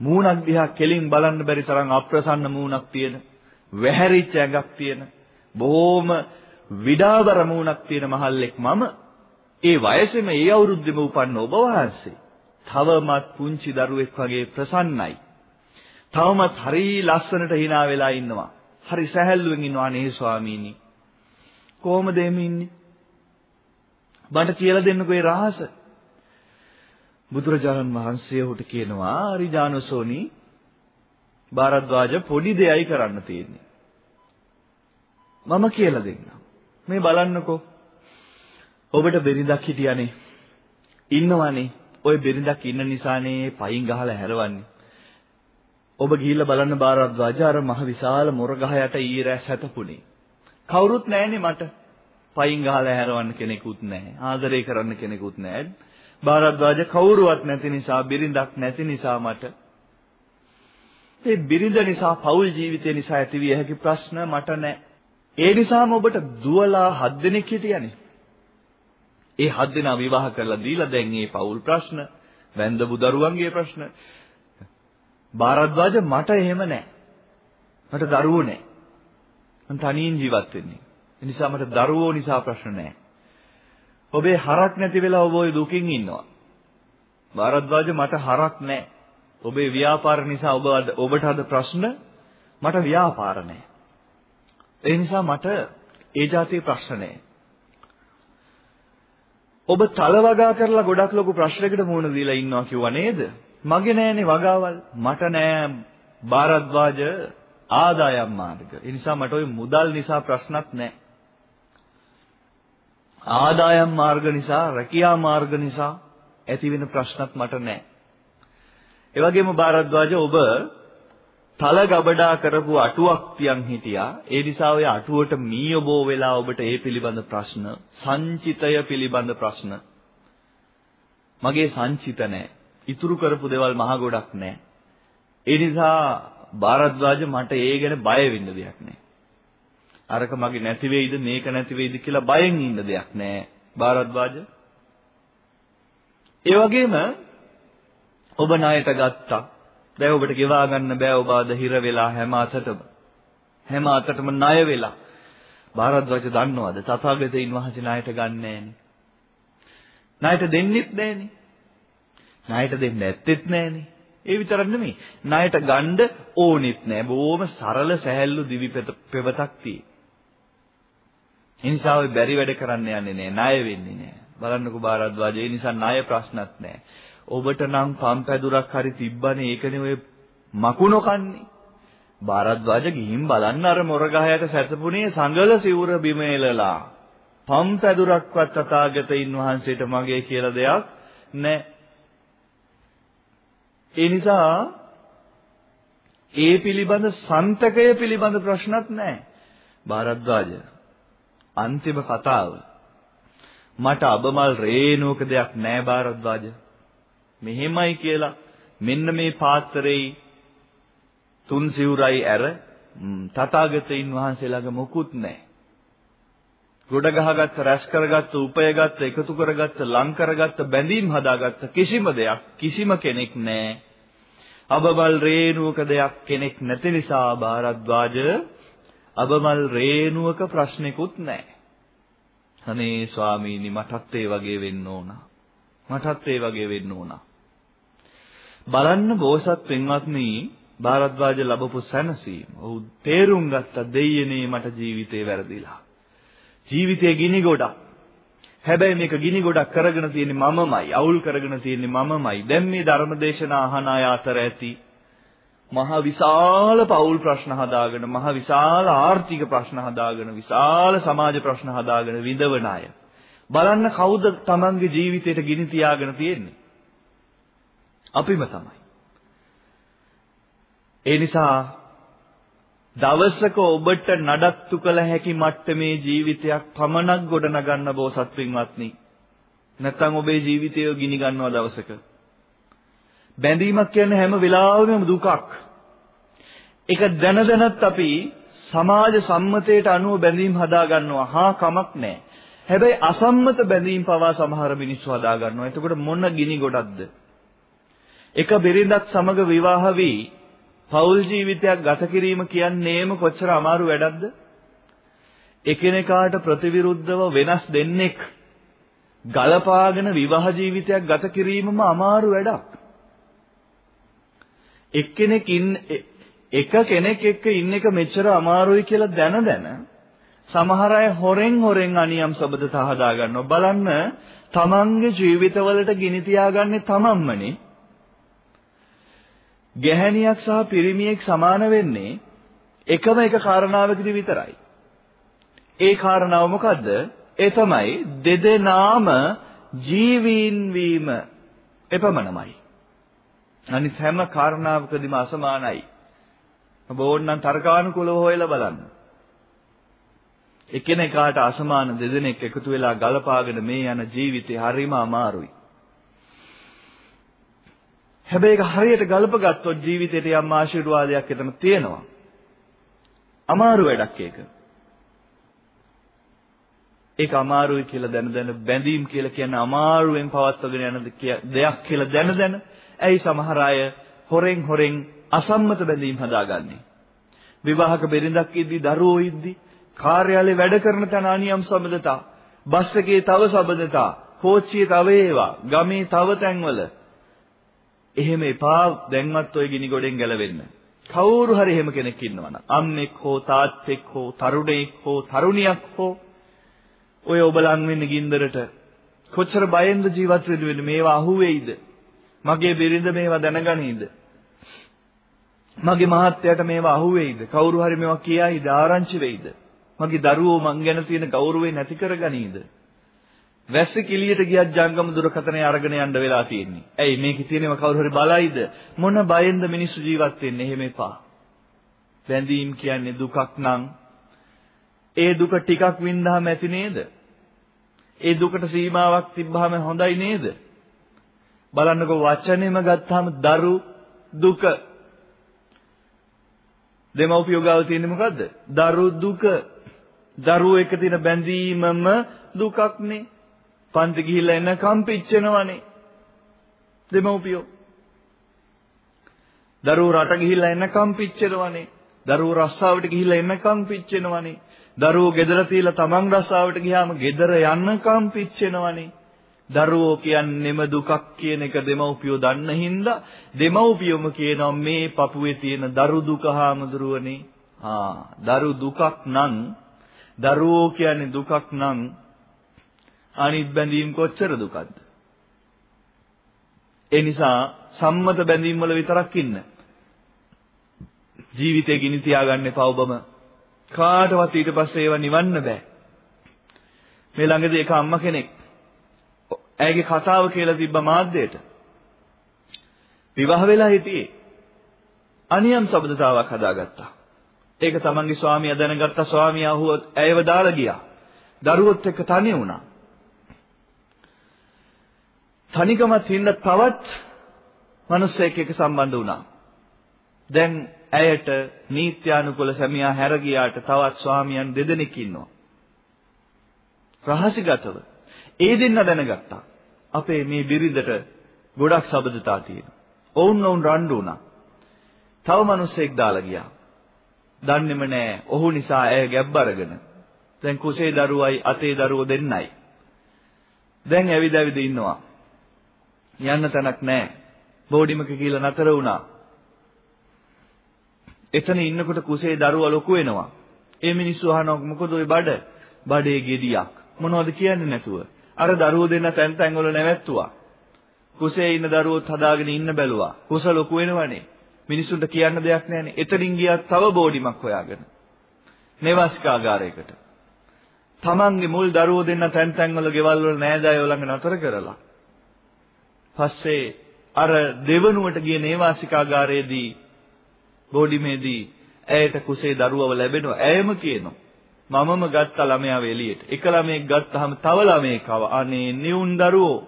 මූණක් දිහා කෙලින් බලන්න බැරි තරම් අප්‍රසන්න මූණක් තියෙන, වැහැරිච්ච ඇඟක් තියෙන, බොහොම විඩාවර මූණක් තියෙන මහල්ලෙක් මම. ඒ වයසේම ඒ අවුරුද්දෙම උපන්න ඔබ වහන්සේ. තවමත් පුංචි දරුවෙක් වගේ ප්‍රසන්නයි. තවමත් හරි ලස්සනට hina වෙලා ඉන්නවා. හරි සැහැල්ලුවෙන් ඉන්නවා නේ ස්වාමීනි. කොහොමද එමෙ ඉන්නේ? මට කියලා දෙන්නකෝ ඒ රහස. බුදුරජාණන් වහන්සේ ඔහුට කියනවා අරිජානසෝනි භාරද්වාජ පොඩි දෙයයි කරන්න තියෙන්නේ. මම කියලා දෙන්නම්. මේ බලන්නකෝ. ඔබට බෙරිඳක් හිටියානේ. ඉන්නවනේ. ওই බෙරිඳක් ඉන්න නිසානේ පයින් ගහලා හැරවන්නේ. ඔබ ගිහිල්ලා බලන්න බාරද්වාජ අර මහ විශාල මොරගහ යට ඊයේ රැස් හැතපුණේ. කවුරුත් නැහැනේ මට. පයින් ගහලා හැරවන්න කෙනෙකුත් නැහැ. ආදරය කරන්න කෙනෙකුත් නැහැ. බාරද්වාජ කවුරුවත් නැති නිසා බිරිඳක් නැති නිසා මට ඒ බිරිඳ නිසා පෞල් ජීවිතය නිසා ඇතිවිය හැකි ප්‍රශ්න මට නැහැ. ඒ නිසාම ඔබට දුවලා හත් දෙනෙක් හිටියනේ. ඒ හත් දෙනා විවාහ කරලා දීලා දැන් මේ පෞල් ප්‍රශ්න, වැන්දපු දරුවන්ගේ ප්‍රශ්න, භාරද්වාජ මට එහෙම නැහැ. මට දරුවෝ නැහැ. මම තනියෙන් ජීවත් වෙන්නේ. ඒ නිසා මට දරුවෝ නිසා ප්‍රශ්න නැහැ. ඔබේ හරක් නැති වෙලා ඔබ ওই දුකින් ඉන්නවා. භාරද්වාජ මට හරක් නැහැ. ඔබේ ව්‍යාපාර නිසා ඔබ ඔබට අද ප්‍රශ්න මට ව්‍යාපාර නැහැ. ඒ නිසා මට ඒ જાතිය ප්‍රශ්න ඔබ තල වගා කරලා ගොඩක් ලොකු ප්‍රශ්නයකට මුහුණ දීලා ඉන්නවා කිව්වා නේද? මගේ නෑනේ වගාවල්. මට නෑ භාරද්වාජ ආදායම් මාර්ග. ඒ නිසා මට ওই මුදල් නිසා ප්‍රශ්නක් නෑ. ආදායම් මාර්ග නිසා, රැකියා මාර්ග නිසා ඇති වෙන ප්‍රශ්නක් මට නෑ. ඒ වගේම භාරද්වාජ ඔබ තල ගබඩා කරපු අටුවක් තියන් හිටියා. ඒ නිසා ඔය අටුවට මීයබෝ වෙලා ඔබට ඒ පිළිබඳ ප්‍රශ්න, සංචිතය පිළිබඳ ප්‍රශ්න. මගේ සංචිත නැහැ. ඉතුරු කරපු දේවල් මහ ගොඩක් නැහැ. ඒ නිසා භාරද්වාජ මට ඒ ගැන බය වෙන්න දෙයක් නැහැ. අරක මගේ නැති වෙයිද මේක නැති වෙයිද කියලා බයෙන් ඉන්න දෙයක් නෑ. භාරද්වාජ. ඒ වගේම ඔබ ණයට ගත්තා. දැන් ඔබට ගෙවා ගන්න බෑ ඔබ අද හිර වෙලා හැම අතටම. හැම අතටම ණය වෙලා. භාරද්වාජ දන්නවද? තථාගතයන් වහන්සේ ණයට ගන්නෑනේ. ණයට දෙන්නෙත් නෑනේ. ණයට දෙන්න ඇත්තෙත් නෑනේ. ඒ විතරක් නෙමෙයි. ණයට ගන්න ඕනෙත් නෑ. බොහොම සරල සැහැල්ලු දිවි පෙවතක් තියෙයි. ඒ නිසා ඔය බැරි වැඩ කරන්න යන්නේ නෑ. ණය වෙන්නේ නෑ. බලන්නකෝ බාරද්වාජ ඒ නිසා ණය ප්‍රශ්නත් නෑ. ඔබට නම් පම්පැදුරක් හරි තිබ්බනේ ඒකනේ ඔය මකුණු කන්නේ. බාරද්වාජ ගිහින් බලන්න අර මොරගහයට සැතපුණේ සංගල සිවුර බිම එලලා. පම්පැදුරක්වත් තථාගතයන් වහන්සේට මගේ කියලා දෙයක් නෑ. ඒ නිසා ඒ පිළිබඳ සන්තකය පිළිබඳ ප්‍රශ්නත් නැහැ. භාරද්වාජ අන්තිම කතාව මට අබමල් රේණුවක දෙයක් නැහැ භාරද්වාජ. මෙහෙමයි කියලා මෙන්න මේ පාත්‍රයේ තුන් සිවුරයි ඇර තථාගතයන් වහන්සේ ළඟ මොකුත් නැහැ. ගොඩ ගහගත්ත රැස් කරගත්ත උපයගත්ත එකතු කරගත්ත ලං කරගත්ත බැඳීම් හදාගත්ත කිසිම දෙයක් කිසිම කෙනෙක් නැහැ. අබමල් රේණුවක දෙයක් කෙනෙක් නැති නිසා භාරද්වාජ අබමල් රේණුවක ප්‍රශ්නෙකුත් නැහැ. අනේ ස්වාමීනි මටත් ඒ වගේ වෙන්න ඕන. මටත් ඒ වගේ වෙන්න ඕන. බලන්න බෝසත් පින්වත්නි භාරද්වාජ ලැබපු සැනසීම. ඔහු තේරුම් ගත්ත දෙයියනේ මට ජීවිතේ වැරදිලා. ජීවිතයේ ගිනි ගොඩක්. හැබැයි මේක ගිනි ගොඩක් කරගෙන තියෙන්නේ මමමයි. අවුල් කරගෙන තියෙන්නේ මමමයි. දැන් මේ ධර්මදේශනා අහන අය අතර ඇති මහ විශාල පෞල් ප්‍රශ්න හදාගෙන මහ විශාල ආර්ථික ප්‍රශ්න හදාගෙන විශාල සමාජ ප්‍රශ්න හදාගෙන විඳවන අය. බලන්න කවුද Tamange ජීවිතේට ගිනි තියාගෙන තියෙන්නේ? අපිම තමයි. ඒ නිසා දවසක ඔබට නඩත්තු කළ හැකි මට්ටමේ ජීවිතයක් පමණක් ගොඩනගන්න බෝසත් පින්වත්නි. නැත්නම් ඔබේ ජීවිතය ගිනි ගන්නවා දවසක. බැඳීමක් කියන්නේ හැම වෙලාවෙම දුකක්. ඒක දැන දැනත් අපි සමාජ සම්මතයට අනුව බැඳීම් හදා ගන්නවා. හා කමක් නැහැ. හැබැයි අසම්මත බැඳීම් පවා සමහර මිනිස්සු හදා ගන්නවා. එතකොට මොන ගිනි ගොඩක්ද? එක බිරිඳක් සමග විවාහ වී පෞල් ජීවිතයක් ගත කිරීම කියන්නේම කොච්චර අමාරු වැඩක්ද? එකිනෙකාට ප්‍රතිවිරුද්ධව වෙනස් දෙන්නෙක් ගලපාගෙන විවාහ ජීවිතයක් ගත කිරීමම අමාරු වැඩක්. එක්කෙනෙක් ඉන්න එක කෙනෙක් එක්ක ඉන්න එක මෙච්චර අමාරුයි කියලා දැන දැන සමහර අය හොරෙන් හොරෙන් අනියම් සබදතා හදා ගන්නවා බලන්න තමන්ගේ ජීවිතවලට ගිනි තියාගන්නේ තමන්මනේ ගැහැණියක් සහ පිරිමියෙක් සමාන වෙන්නේ එකම එක කාරණාවකදී විතරයි. ඒ කාරණාව මොකද්ද? ඒ තමයි දෙදෙනාම ජීවීන් වීම එපමණමයි. අනිත් හැම කාරණාවකදීම අසමානයි. ඔබ ඕනනම් තර්කානුකූලව හොයලා බලන්න. එකිනෙකාට අසමාන දෙදෙනෙක් එකතු වෙලා ගලපාගෙන මේ යන ජීවිතේ හරිම අමාරුයි. හැබැයි ඒක හරියට ගලප ගත්තොත් ජීවිතේට යම් ආශිර්වාදයක් එතන තියෙනවා. අමාරු වැඩක් ඒක. ඒක අමාරුයි කියලා දැන දැන බැඳීම් කියලා කියන්නේ අමාරුවෙන් පවත්වගෙන යන දෙයක් කියලා දැන දැන ඇයි සමහර අය හොරෙන් හොරෙන් අසම්මත බැඳීම් හදාගන්නේ. විවාහක බෙරිඳක් ඉද්දි දරුවෝ ඉද්දි කාර්යාලේ වැඩ කරන තැන අනියම් සම්බන්ධතා බස් එකේ තව සම්බන්ධතා කෝච්චියේ තව ඒවා ගමේ තව තැන්වල එහෙම එපා දැන්වත් ඔය ගිනි ගොඩෙන් ගැලවෙන්න. කවුරු හරි එහෙම කෙනෙක් ඉන්නවනම් අම්මෙක් හෝ තාත්තෙක් හෝ තරුණයෙක් හෝ තරුණියක් හෝ ඔය ඔබ ලං වෙන්න ගින්දරට කොච්චර බයෙන්ද ජීවත් වෙන්නේ මේවා අහුවෙයිද? මගේ බිරිඳ මේවා දැනගනීද? මගේ මහත්තයාට මේවා අහුවෙයිද? කවුරු හරි මේවා කියයිද? ආරංචි වෙයිද? මගේ දරුවෝ මං ගැන තියෙන ගෞරවය නැති කරගනීද? වැස්ස කිලියට ගියත් ජංගම දුරකථනය අරගෙන යන්න වෙලා තියෙන්නේ. ඇයි මේකේ තියෙනව කවුරු හරි බලයිද? මොන බයෙන්ද මිනිස්සු ජීවත් වෙන්නේ? එහෙම එපා. බැඳීම් කියන්නේ දුකක් නම් ඒ දුක ටිකක් වින්දාම ඇති නේද? ඒ දුකට සීමාවක් තිබ්බහම හොඳයි නේද? බලන්නකෝ වචනේම ගත්තාම දරු දුක දෙමව්පියෝ ගාව තියෙන්නේ මොකද්ද? දරු දුක දරුවෝ එක තියෙන බැඳීමම දුකක්නේ. පන්ති ගිහිල්ලා එනකම් පිච්චෙනවනේ. දෙමව්පියෝ. දරුවෝ රට ගිහිල්ලා එනකම් පිච්චෙනවනේ. දරුවෝ රස්සාවට ගිහිල්ලා එනකම් පිච්චෙනවනේ. දරුවෝ ගෙදර තියලා තමන් රස්සාවට ගියාම ගෙදර යන්නකම් පිච්චෙනවනේ. දරුවෝ කියන්නේම දුකක් කියන එක දෙමව්පියෝ දන්න හින්දා දෙමව්පියොම කියනවා මේ පපුවේ තියෙන දරු දුක හාමුදුරුවනේ. ආ දරු දුකක් නම් දරුවෝ කියන්නේ දුකක් නම් අනිත් බැඳීම් කොච්චර දුකක්ද? ඒ නිසා සම්මත බැඳීම් වල විතරක් ඉන්න. ජීවිතේ ගිනි තියාගන්න එපා ඔබම. කාටවත් ඊට පස්සේ ඒව නිවන්න බෑ. මේ ළඟදී එක අම්මා කෙනෙක් ඇයගේ කතාව කියලා තිබ්බ මාධ්‍යයට. විවාහ වෙලා හිටියේ. අනියම් සබඳතාවක් හදාගත්තා. ඒක තමන්ගේ ස්වාමියා දැනගත්තා ස්වාමියා හුව ඇයව දාලා ගියා. දරුවොත් එක්ක තනි වුණා. තනිකමත් හින්ද තවත් මිනිස්සෙක් එක්ක සම්බන්ධ වුණා. දැන් ඇයට නීත්‍යානුකූල සැමියා හැර ගියාට තවත් ස්වාමියන් දෙදෙනෙක් ඉන්නවා. රහසිගතව ඒ දෙන්න දැනගත්තා. අපේ මේ බිරිඳට ගොඩක් සබඳතා තියෙනවා. ඔවුන් ඔවුන් රණ්ඩු වුණා. තව මිනිස්සෙක් දාලා ගියා. දන්නේම නෑ. ඔහු නිසා ඇය ගැබ් අරගෙන. දැන් කුසේ දරුවයි අතේ දරුවෝ දෙන්නයි. දැන් ඇවිද ඇවිද ඉන්නවා. යන්න තැනක් නෑ. බෝඩිමක කියලා නතර වුණා. එතන ඉන්නකොට කුසේ දරුවා ලොකු වෙනවා. ඒ මිනිස්සු අහනවා මොකද ওই බඩ? බඩේ ගෙඩියක්. මොනවද කියන්නේ නැතුව. අර දරුවෝ දෙන්න තැන් තැන් වල නැවැත්තුවා. කුසේ ඉන්න දරුවෝත් හදාගෙන ඉන්න බැලුවා. කුස ලොකු වෙනවනේ. මිනිසුන්ට කියන්න දෙයක් නැහැනේ. එතනින් ගියා තව බෝඩිමක් හොයාගෙන. නේවාසිකාගාරයකට. තමන්ගේ මුල් දරුවෝ දෙන්න තැන් තැන් වල ගෙවල් වල නෑදෑයෝ ළඟ නතර කරලා. පස්සේ අර දෙවනුවට ගිය නේවාසිකාගාරයේදී බෝඩිමේදී ඇයට කුසේ දරුවව ලැබෙනවා. ඇයම කියනවා. මමම ගත්ත ළමයාව එළියට. එක ළමයෙක් ගත්තාම තව ළමයෙක් ආව. අනේ නියුන් දරුවෝ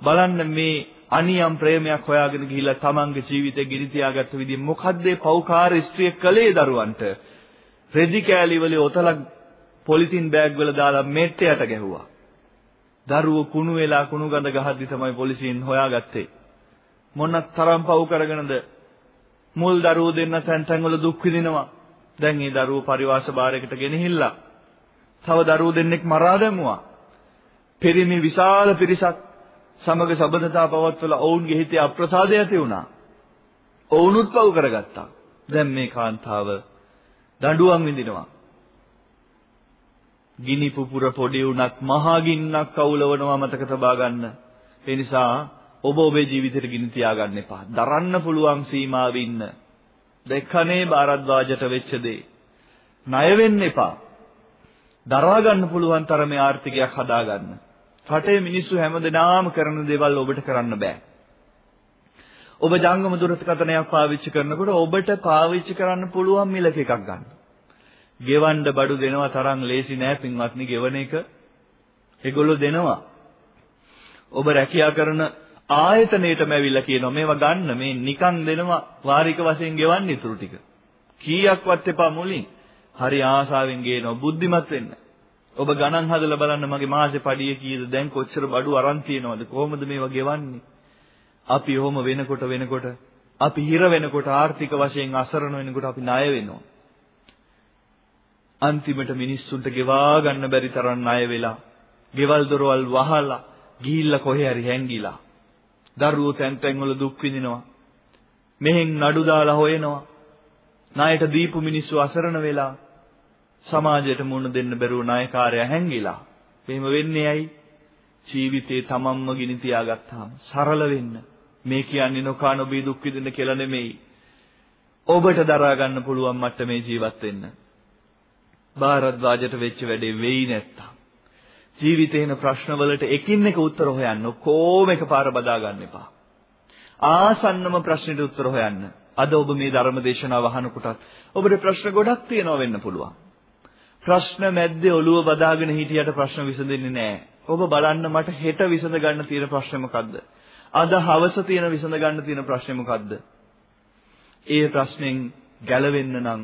බලන්න මේ අනියම් ප්‍රේමයක් හොයාගෙන ගිහිල්ලා තමන්ගේ ජීවිතේ ගිනි තියාගත්ත විදිහ මොකද්ද ඒ පෞකාර ස්ත්‍රිය කළේ දරුවන්ට? රෙදි කෑලි වල ඔතලක් පොලිතින් බෑග් වල දාලා මෙට්ටයට ගැහුවා. දරුවෝ කුණු වෙලා කුණු ගඳ ගහද්දි තමයි පොලිසියෙන් හොයාගත්තේ. මොන තරම් පව් කරගෙනද මුල් දරුවෝ දෙන්න තැන් තැන් වල දුක් විඳිනවා. දැන් මේ දරුවෝ පරිවාස භාරයකට ගෙනහිල්ලා තව දරුවෝ දෙන්නෙක් මරා දැමුවා. පිරිමි විශාල පිරිසක් සමග සබඳතා පවත්වලා ඔවුන්ගේ හිතේ අප්‍රසාදය ඇති වුණා. ඔවුනුත් පව් කරගත්තා. දැන් මේ කාන්තාව දඬුවම් විඳිනවා. ගිනි පුපුර පොඩි උනත් මහා ගින්නක් අවුලවනවා මතක තබා ගන්න. ඒ නිසා ඔබ ඔබේ ජීවිතේට ගිනි තියාගන්න එපා. දරන්න පුළුවන් සීමාවෙ ඉන්න. දෙකනේ බාරද්වාජට වෙච්ච දේ. ණය වෙන්න එපා. දරා ගන්න පුළුවන් තරමේ ආර්ථිකයක් හදාගන්න. රටේ මිනිස්සු හැමදෙනාම කරන දේවල් ඔබට කරන්න බෑ. ඔබ ජංගම දුරකථනයක් පාවිච්චි කරනකොට ඔබට පාවිච්චි කරන්න පුළුවන් මිලක එකක් ගන්න. ගෙවන්න බඩු දෙනවා තරම් ලේසි නෑ පින්වත්නි ගෙවන එක. ඒගොල්ලෝ දෙනවා. ඔබ රැකියා කරන ආයතනයටම ඇවිල්ලා කියනවා මේවා ගන්න මේ නිකන් දෙනවා වාරික වශයෙන් ගෙවන්න ඉතුරු ටික. කීයක්වත් එපා මුලින්. හරි ආසාවෙන් ගේනවා බුද්ධිමත් වෙන්න. ඔබ ගණන් හදලා බලන්න මගේ මාසේ පඩිය කීයද දැන් කොච්චර බඩු අරන් තියනවද කොහොමද මේවා ගෙවන්නේ? අපි ඔහොම වෙනකොට වෙනකොට අපි හිර වෙනකොට ආර්ථික වශයෙන් අසරණ වෙනකොට අපි ණය වෙනවා. අන්තිමට මිනිස්සුන්ට ගෙවා ගන්න බැරි තරම් ණය වෙලා, ගෙවල් දොරවල් වහලා, ගිහිල්ලා කොහේ හරි හැංගිලා දරුවෝ තැන් තැන්වල දුක් විඳිනවා. මෙහෙන් නඩු දාලා හොයනවා. ණයට දීපු මිනිස්සු අසරණ වෙලා සමාජයට මුණ දෙන්න බැරුව ණයකාරයා හැංගිලා. එහෙම වෙන්නේ ඇයි? ජීවිතේ තමන්ම ගිනි තියාගත්තාම සරල වෙන්න. මේ කියන්නේ නොකා නොබී දුක් විඳින්න කියලා නෙමෙයි. ඔබට දරා ගන්න පුළුවන් මට්ටමේ ජීවත් වෙන්න. භාරද්වාජට වෙච්ච වැඩේ වෙයි නැත්තම් ජීවිතේ එන ප්‍රශ්නවලට එකින් එක උත්තර හොයන්න කොහොම එකපාර බදා ගන්න එපා. ආසන්නම ප්‍රශ්නෙට උත්තර හොයන්න. අද ඔබ මේ ධර්ම දේශනාව අහනකොටත් ඔබට ප්‍රශ්න ගොඩක් තියෙනවා වෙන්න පුළුවන්. ප්‍රශ්න මැද්දේ ඔළුව බදාගෙන හිටියට ප්‍රශ්න විසඳෙන්නේ නැහැ. ඔබ බලන්න මට හෙට විසඳ ගන්න තියෙන ප්‍රශ්නේ මොකද්ද? අද හවස තියෙන විසඳ ගන්න තියෙන ප්‍රශ්නේ මොකද්ද? ඒ ප්‍රශ්නෙන් ගැලවෙන්න නම්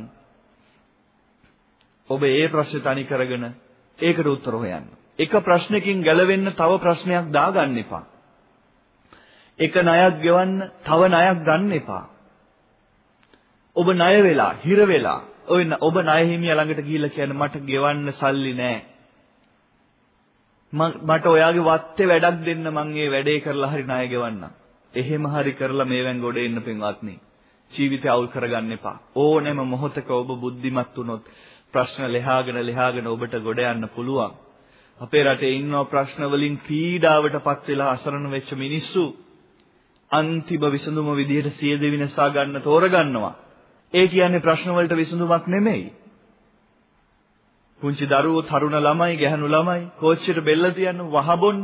ඔබ ඒ ප්‍රශ්නේ තනි කරගෙන ඒකට උත්තර හොයන්න. එක ප්‍රශ්නකින් ගැලවෙන්න තව ප්‍රශ්නයක් දාගන්න එපා. එක ණයක් ගෙවන්න තව ණයක් ගන්න එපා. ඔබ ණය වෙලා, හිර වෙලා, ඔය ඔබ ණය හිමියා ළඟට ගිහිල්ලා කියන්නේ මට ගෙවන්න සල්ලි නැහැ. මට ඔයාගේ වත්තේ වැඩක් දෙන්න මං ඒ වැඩේ කරලා හරි ණය ගෙවන්නම්. එහෙම හරි කරලා මේවෙන් ගොඩ එන්න පින්වත්නි. ජීවිතය අවුල් කරගන්න එපා. ඕනෑම මොහොතක ඔබ බුද්ධිමත් වුණොත් ප්‍රශ්න ලෙහාගෙන ලෙහාගෙන ඔබට ගොඩ යන්න පුළුවන්. අපේ රටේ ඉන්නව ප්‍රශ්න වලින් පීඩාවටපත් වෙලා අසරණ වෙච්ච මිනිස්සු අන්තිම විසඳුම විදිහට සිය දෙවිනසා ගන්න තෝරගන්නවා. ඒ කියන්නේ ප්‍රශ්න වලට විසඳුමක් නෙමෙයි. පුංචි දරුවෝ තරුණ ළමයි ගැහණු ළමයි කෝච්චියට බෙල්ල තියන්න වහබොන්න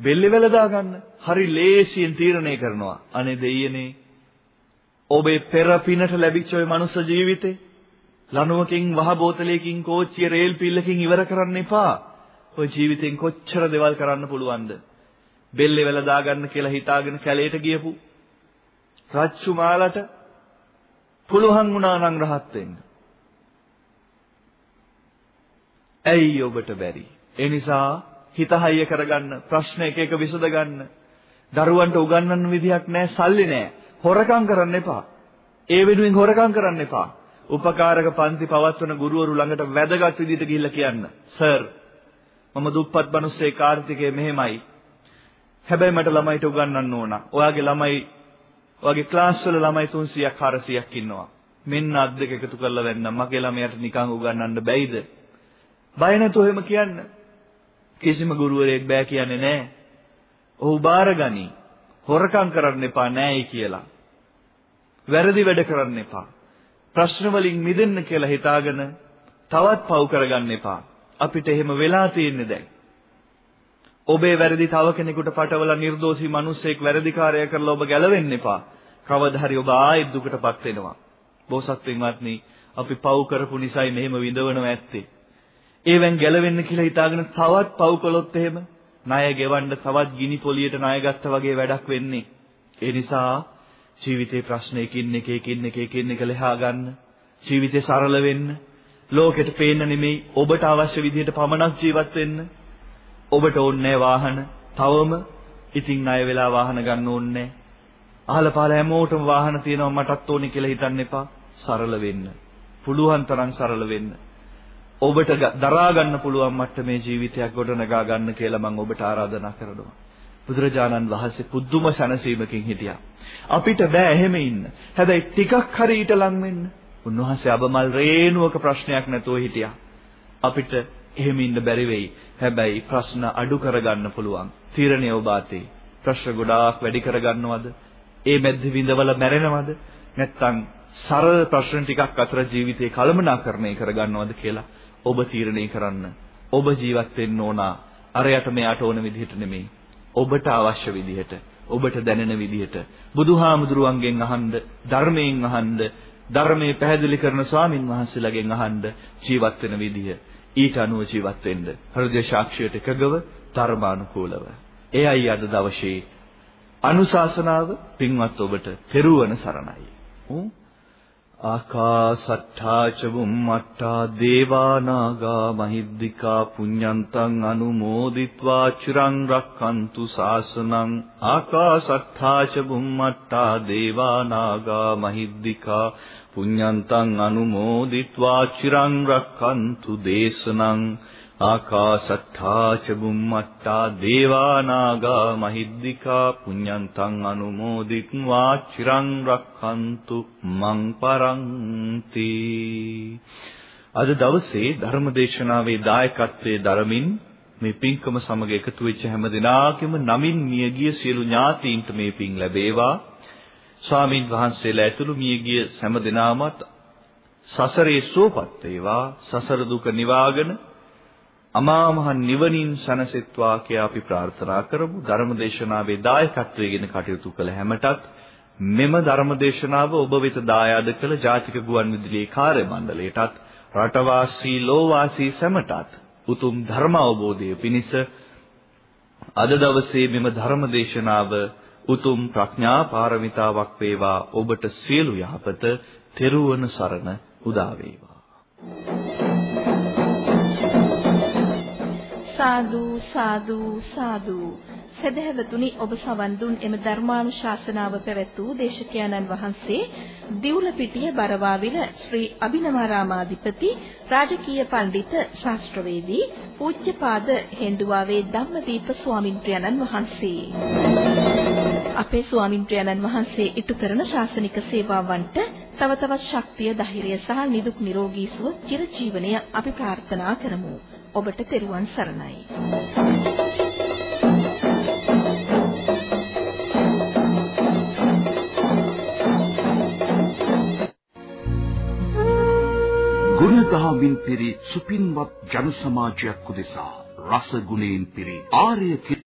බෙල්ලේ වැල දාගන්න හරි ලේසියෙන් තීරණය කරනවා අනේ දෙයියනේ ඔබේ පෙර පිනට ලැබිච්ච ওই මනුස්ස ජීවිතේ ලනුවකින් වහ බෝතලයකින් කෝච්චිය රේල් පිල්ලකින් ඉවර කරන්න එපා. ඔය ජීවිතෙන් කොච්චර දේවල් කරන්න පුළුවන්ද? බෙල්ලේ වැල දාගන්න කියලා හිතාගෙන කැලේට ගියපු රච්චු මාලට පුළුවන් වුණා නම් රහත් වෙන්න. ඇයි ඔබට බැරි? ඒ නිසා හිත හයිය කරගන්න, ප්‍රශ්න එක එක විසඳ ගන්න. දරුවන්ට උගන්වන්න විදියක් නැහැ, සල්ලි නැහැ. හොරකම් කරන්න එපා. ඒ වෙනුවෙන් හොරකම් කරන්න එපා. උපකාරක පන්ති පවත්වන ගුරුවරු ළඟට වැදගත් විදිහට ගිහිල්ලා කියන්න. සර් මම දුප්පත් මිනිස්සේ කාර්තිකේ මෙහෙමයි. හැබැයි මට ළමයිට උගන්වන්න ඕන. ඔයාගේ ළමයි ඔයාගේ ක්ලාස් වල ළමයි 300ක් 400ක් ඉන්නවා. මෙන්න අත් දෙක එකතු කරලා වෙන්නම්. මගේ ළමයාට නිකන් උගන්වන්න බැයිද? බය නැතුව එහෙම කියන්න. කිසිම ගුරුවරයෙක් බෑ කියන්නේ නැහැ. ඔහු බාරගනි. හොරකම් කරන්න එපා නෑයි කියලා. වැරදි වැඩ කරන්න එපා. ප්‍රශ්න වලින් මිදෙන්න කියලා හිතාගෙන තවත් පව් කරගන්න එපා. අපිට එහෙම වෙලා තියෙන්නේ දැන්. ඔබේ වැරදි තව කෙනෙකුට පටවලා නිර්දෝෂී මිනිස්සෙක් වැරදිකාරය කරලා ඔබ ගැලවෙන්න එපා. කවදා හරි ඔබ ආයෙත් දුකටපත් වෙනවා. බෝසත් වෙන්වත්නි අපි පව් කරපු නිසායි මෙහෙම විඳවනවා ඇත්තේ. ඒවෙන් ගැලවෙන්න කියලා හිතාගෙන තවත් පව් කළොත් එහෙම ණය ගෙවන්න තවත් ගිනි පොලියට ණය ගත්තා වගේ වැඩක් වෙන්නේ. ඒ නිසා ජීවිතේ ප්‍රශ්න එකින් එක එකින් එක එකින් එක ලෙහා ගන්න. ජීවිතේ සරල වෙන්න. ලෝකෙට පේන්න නෙමෙයි ඔබට අවශ්‍ය විදිහට පමණක් ජීවත් වෙන්න. ඔබට ඕනේ වාහන. තවම ඉතින් ණය වෙලා වාහන ගන්න ඕනේ අහල පහල හැමෝටම වාහන තියෙනවා මටත් ඕනේ කියලා හිතන්න එපා. සරල වෙන්න. පුළුවන් තරම් සරල වෙන්න. ඔබට දරා ගන්න පුළුවන් මට්ටමේ ජීවිතයක් ගොඩනගා ගන්න කියලා මම ඔබට ආරාධනා කරනවා. බුදුරජාණන් වහන්සේ පුදුම සැනසීමකින් හිටියා. අපිට බෑ එහෙම ඉන්න. හැබැයි ටිකක් හරි ඊට ලං වෙන්න. උන්වහන්සේ අබමල් රේණුවක ප්‍රශ්නයක් නැතුව හිටියා. අපිට එහෙම ඉන්න බැරි වෙයි. හැබැයි ප්‍රශ්න අඩු කරගන්න පුළුවන්. තීරණය ඔබ අතේ. ප්‍රශ්න ගොඩාක් වැඩි කරගන්නවද? ඒ මැද්ද විඳවල මැරෙනවද? නැත්නම් සරල ප්‍රශ්න ටිකක් අතර ජීවිතේ කළමනාකරණය කරගන්නවද කියලා ඔබ තීරණය කරන්න. ඔබ ජීවත් වෙන්න ඕන අරයට මෙයාට ඕන විදිහට නෙමෙයි. ඔබට අවශ්‍ය විදිහට ඔබට දැනෙන විදිහට බුදුහාමුදුරුවන්ගෙන් අහන්න ධර්මයෙන් අහන්න ධර්මයේ පැහැදිලි කරන ස්වාමින් වහන්සේලාගෙන් අහන්න ජීවත් වෙන විදිහ. ඊට අනුව ජීවත් වෙන්න. හෘදය සාක්ෂියට එකගව ධර්මානුකූලව. එයයි අද දවසේ අනුශාසනාව පින්වත් ඔබට පෙරුවන සරණයි. ආකාසට්ඨා ච බුම්මට්ඨා දේවානාගා මහිද්దికා පුඤ්ඤන්තං අනුමෝදිත්වා චිරං රක්칸තු සාසනං ආකාසට්ඨා ච බුම්මට්ඨා දේවානාගා මහිද්దికා පුඤ්ඤන්තං අනුමෝදිත්වා චිරං රක්칸තු දේශනං ආකාසත්තා ච බුම්මත්තා දේවා නාග මහිද්దికා පුඤ්ඤන්තං අනුමෝදිත්වා චිරං රක්ඛන්තු මං පරන්ති අද දවසේ ධර්මදේශනාවේ දායකත්වයේ දරමින් මේ පින්කම සමග එකතු වෙච්ච හැම දිනාකෙම නමින් මියගිය සියලු ඥාතීන්ට මේ පින් ලැබේවා. ස්වාමින් වහන්සේලා ඇතුළු මියගිය හැම දිනාමත් සසරේ සුවපත් වේවා. සසර දුක නිවාගෙන අමා මහ නිවනින් සැනසෙත්වා කියා අපි ප්‍රාර්ථනා කරමු. ධර්මදේශනාවේ දායකත්වයෙන් කටයුතු කළ හැමටත් මෙම ධර්මදේශනාව ඔබ වෙත දායාද කළ ජාතික ගුවන් විදුලියේ කාර්ය මණ්ඩලයටත් රටවාසී ලෝවාසී සැමටත් උතුම් ධර්ම අවබෝධය පිණිස අද දවසේ මෙම ධර්මදේශනාව උතුම් ප්‍රඥා පාරමිතාවක් වේවා. ඔබට සියලු යහපත. තෙරුවන් සරණ උදා වේවා. සාදු සාදු සාදු. සදහැවතුනි ඔබ සවන් දුන් එම ධර්මානුශාසනාව පැවැත් වූ දේශකයන්න් වහන්සේ දිවුලපිටිය බරවාවිල ශ්‍රී අභිනවරාමාධිපති රාජකීය පඬිත ශාස්ත්‍රවේදී පූජ්‍යපාද හෙන්දුවාවේ ධම්මදීප ස්වාමින්ත්‍රයන්න් වහන්සේ. අපේ ස්වාමින්ත්‍රයන්න් වහන්සේ ඉටු කරන ශාසනික සේවාවන්ට තව තවත් ශක්තිය ධෛර්යය සහ නිදුක් නිරෝගී සුව චිරජීවනය අපි ප්‍රාර්ථනා කරමු. ඔබට තෙරුවන් සරණයි. ගුණදහමින් පිරි සුපින්වත් ජන සමාජයක් උදෙසා රස ගුණයෙන් පිරි ආර්ය